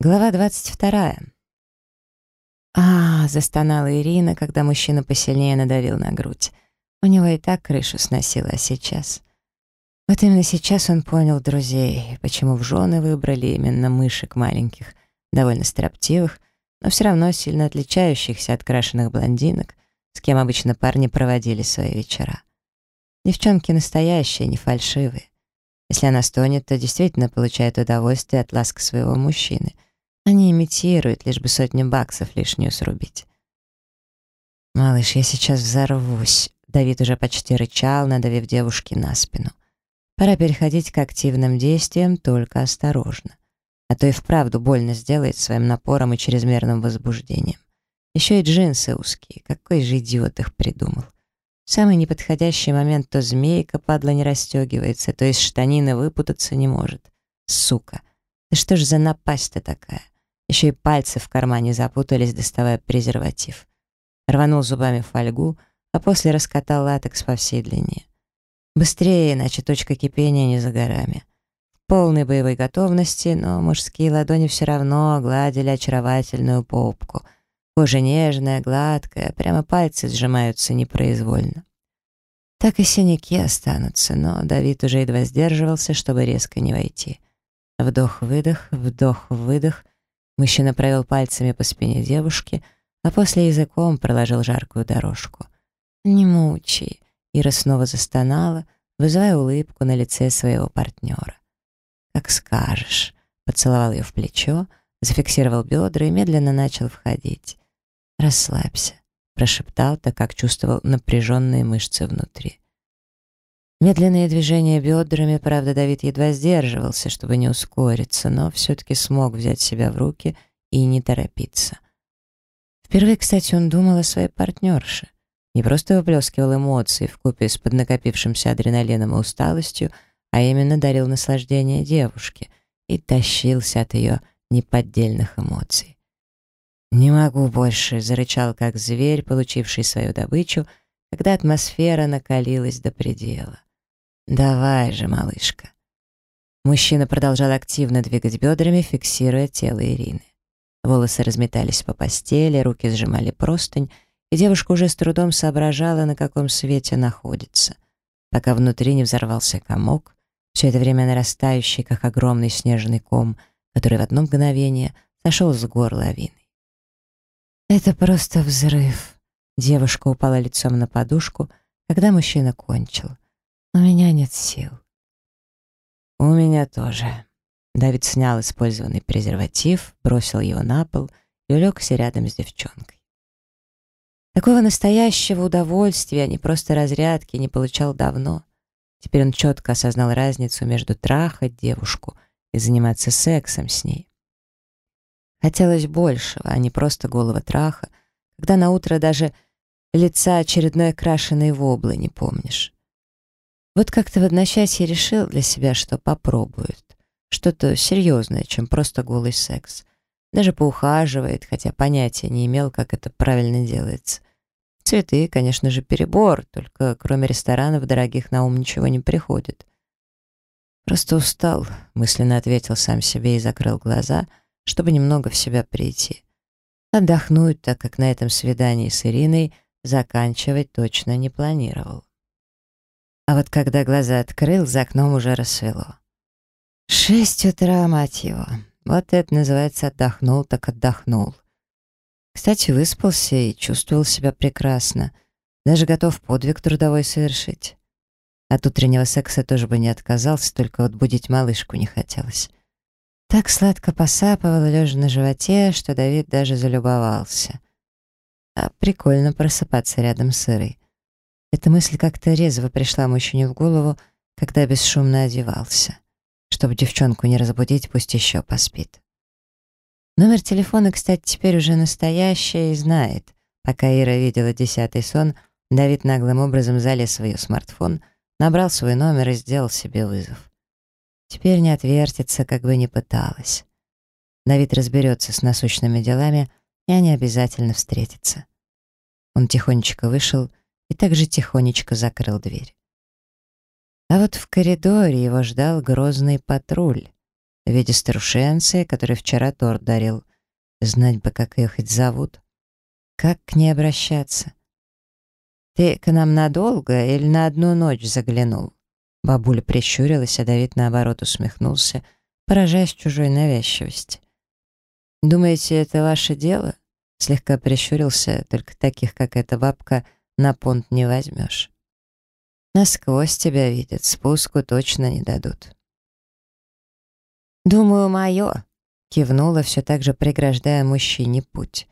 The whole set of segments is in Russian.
Глава 22. А, застонала Ирина, когда мужчина посильнее надавил на грудь. У него и так крышу сносило, а сейчас... Вот именно сейчас он понял друзей, почему в жены выбрали именно мышек маленьких, довольно строптивых, но все равно сильно отличающихся от крашеных блондинок, с кем обычно парни проводили свои вечера. Девчонки настоящие, не фальшивые. Если она стонет, то действительно получает удовольствие от ласк своего мужчины. Они имитируют, лишь бы сотню баксов лишнюю срубить. «Малыш, я сейчас взорвусь», — Давид уже почти рычал, надавив девушке на спину. «Пора переходить к активным действиям, только осторожно. А то и вправду больно сделает своим напором и чрезмерным возбуждением. Еще и джинсы узкие, какой же идиот их придумал. В самый неподходящий момент то змейка, падла, не расстегивается, то из штанины выпутаться не может. Сука! Да что ж за напасть-то такая? Еще и пальцы в кармане запутались, доставая презерватив. Рванул зубами фольгу, а после раскатал латекс по всей длине. Быстрее, иначе точка кипения не за горами. В полной боевой готовности, но мужские ладони все равно гладили очаровательную попку — Кожа нежная, гладкая, прямо пальцы сжимаются непроизвольно. Так и синяки останутся, но Давид уже едва сдерживался, чтобы резко не войти. Вдох-выдох, вдох-выдох. Мужчина провел пальцами по спине девушки, а после языком проложил жаркую дорожку. «Не мучай!» Ира снова застонала, вызывая улыбку на лице своего партнера. «Как скажешь!» Поцеловал ее в плечо, зафиксировал бедра и медленно начал входить. «Расслабься», — прошептал, так как чувствовал напряженные мышцы внутри. Медленные движения бедрами, правда, Давид едва сдерживался, чтобы не ускориться, но все-таки смог взять себя в руки и не торопиться. Впервые, кстати, он думал о своей партнерше. Не просто выплескивал эмоции в купе с поднакопившимся адреналином и усталостью, а именно дарил наслаждение девушке и тащился от ее неподдельных эмоций. «Не могу больше», — зарычал как зверь, получивший свою добычу, когда атмосфера накалилась до предела. «Давай же, малышка». Мужчина продолжал активно двигать бедрами, фиксируя тело Ирины. Волосы разметались по постели, руки сжимали простынь, и девушка уже с трудом соображала, на каком свете находится. Пока внутри не взорвался комок, все это время нарастающий, как огромный снежный ком, который в одно мгновение сошел с гор лавины. Это просто взрыв. Девушка упала лицом на подушку, когда мужчина кончил. У меня нет сил. У меня тоже. Давид снял использованный презерватив, бросил его на пол и улегся рядом с девчонкой. Такого настоящего удовольствия, а не просто разрядки, не получал давно. Теперь он четко осознал разницу между трахать девушку и заниматься сексом с ней. Хотелось большего, а не просто голого траха, когда на утро даже лица очередной окрашенной воблы не помнишь. Вот как-то в одночасье решил для себя, что попробует. Что-то серьезное, чем просто голый секс. Даже поухаживает, хотя понятия не имел, как это правильно делается. Цветы, конечно же, перебор, только кроме ресторанов дорогих на ум ничего не приходит. «Просто устал», — мысленно ответил сам себе и закрыл глаза — чтобы немного в себя прийти. Отдохнуть, так как на этом свидании с Ириной заканчивать точно не планировал. А вот когда глаза открыл, за окном уже рассвело. Шесть утра, мать его. Вот это называется отдохнул, так отдохнул. Кстати, выспался и чувствовал себя прекрасно. Даже готов подвиг трудовой совершить. От утреннего секса тоже бы не отказался, только вот будить малышку не хотелось. Так сладко посапывал, лежа на животе, что Давид даже залюбовался. А прикольно просыпаться рядом с Ирой. Эта мысль как-то резво пришла мужчине в голову, когда бесшумно одевался. Чтобы девчонку не разбудить, пусть еще поспит. Номер телефона, кстати, теперь уже настоящий и знает. Пока Ира видела десятый сон, Давид наглым образом залез в ее смартфон, набрал свой номер и сделал себе вызов. Теперь не отвертится, как бы ни пыталась. Давид разберется с насущными делами, и они обязательно встретятся. Он тихонечко вышел и также тихонечко закрыл дверь. А вот в коридоре его ждал грозный патруль. в виде старушенции, который вчера торт дарил. Знать бы, как ее хоть зовут. Как к ней обращаться? «Ты к нам надолго или на одну ночь заглянул?» Бабуля прищурилась, а Давид, наоборот, усмехнулся, поражаясь чужой навязчивости. «Думаете, это ваше дело?» Слегка прищурился, только таких, как эта бабка, на понт не возьмешь. Насквозь тебя видят, спуску точно не дадут. «Думаю, мое», — кивнула, все так же преграждая мужчине путь.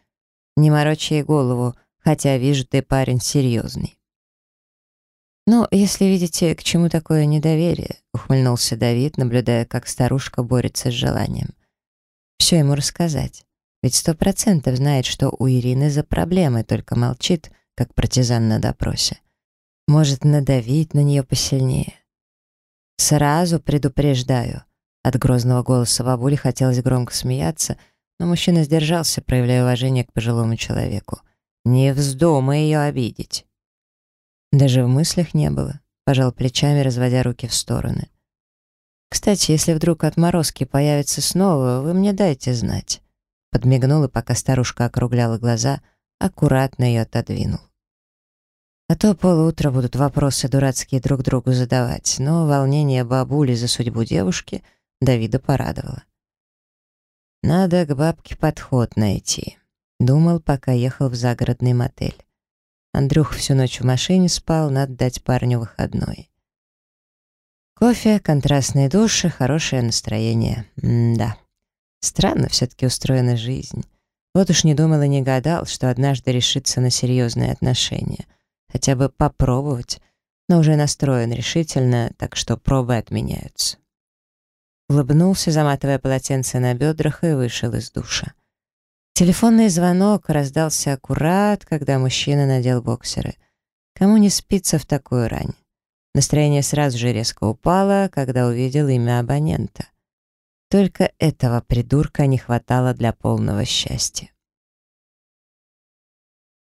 «Не морочь ей голову, хотя вижу, ты парень серьезный». «Ну, если видите, к чему такое недоверие», — ухмыльнулся Давид, наблюдая, как старушка борется с желанием. «Все ему рассказать. Ведь сто процентов знает, что у Ирины за проблемы, только молчит, как партизан на допросе. Может надавить на нее посильнее. Сразу предупреждаю. От грозного голоса бабули хотелось громко смеяться, но мужчина сдержался, проявляя уважение к пожилому человеку. «Не вздумай ее обидеть». Даже в мыслях не было. Пожал плечами, разводя руки в стороны. «Кстати, если вдруг отморозки появятся снова, вы мне дайте знать». Подмигнул, и пока старушка округляла глаза, аккуратно ее отодвинул. А то полутра будут вопросы дурацкие друг другу задавать, но волнение бабули за судьбу девушки Давида порадовало. «Надо к бабке подход найти», — думал, пока ехал в загородный мотель. Андрюх всю ночь в машине спал, надо дать парню выходной. Кофе, контрастные души, хорошее настроение. М-да. Странно все-таки устроена жизнь. Вот уж не думал и не гадал, что однажды решится на серьезные отношения. Хотя бы попробовать, но уже настроен решительно, так что пробы отменяются. Улыбнулся, заматывая полотенце на бедрах, и вышел из душа. Телефонный звонок раздался аккурат, когда мужчина надел боксеры. Кому не спится в такую рань? Настроение сразу же резко упало, когда увидел имя абонента. Только этого придурка не хватало для полного счастья.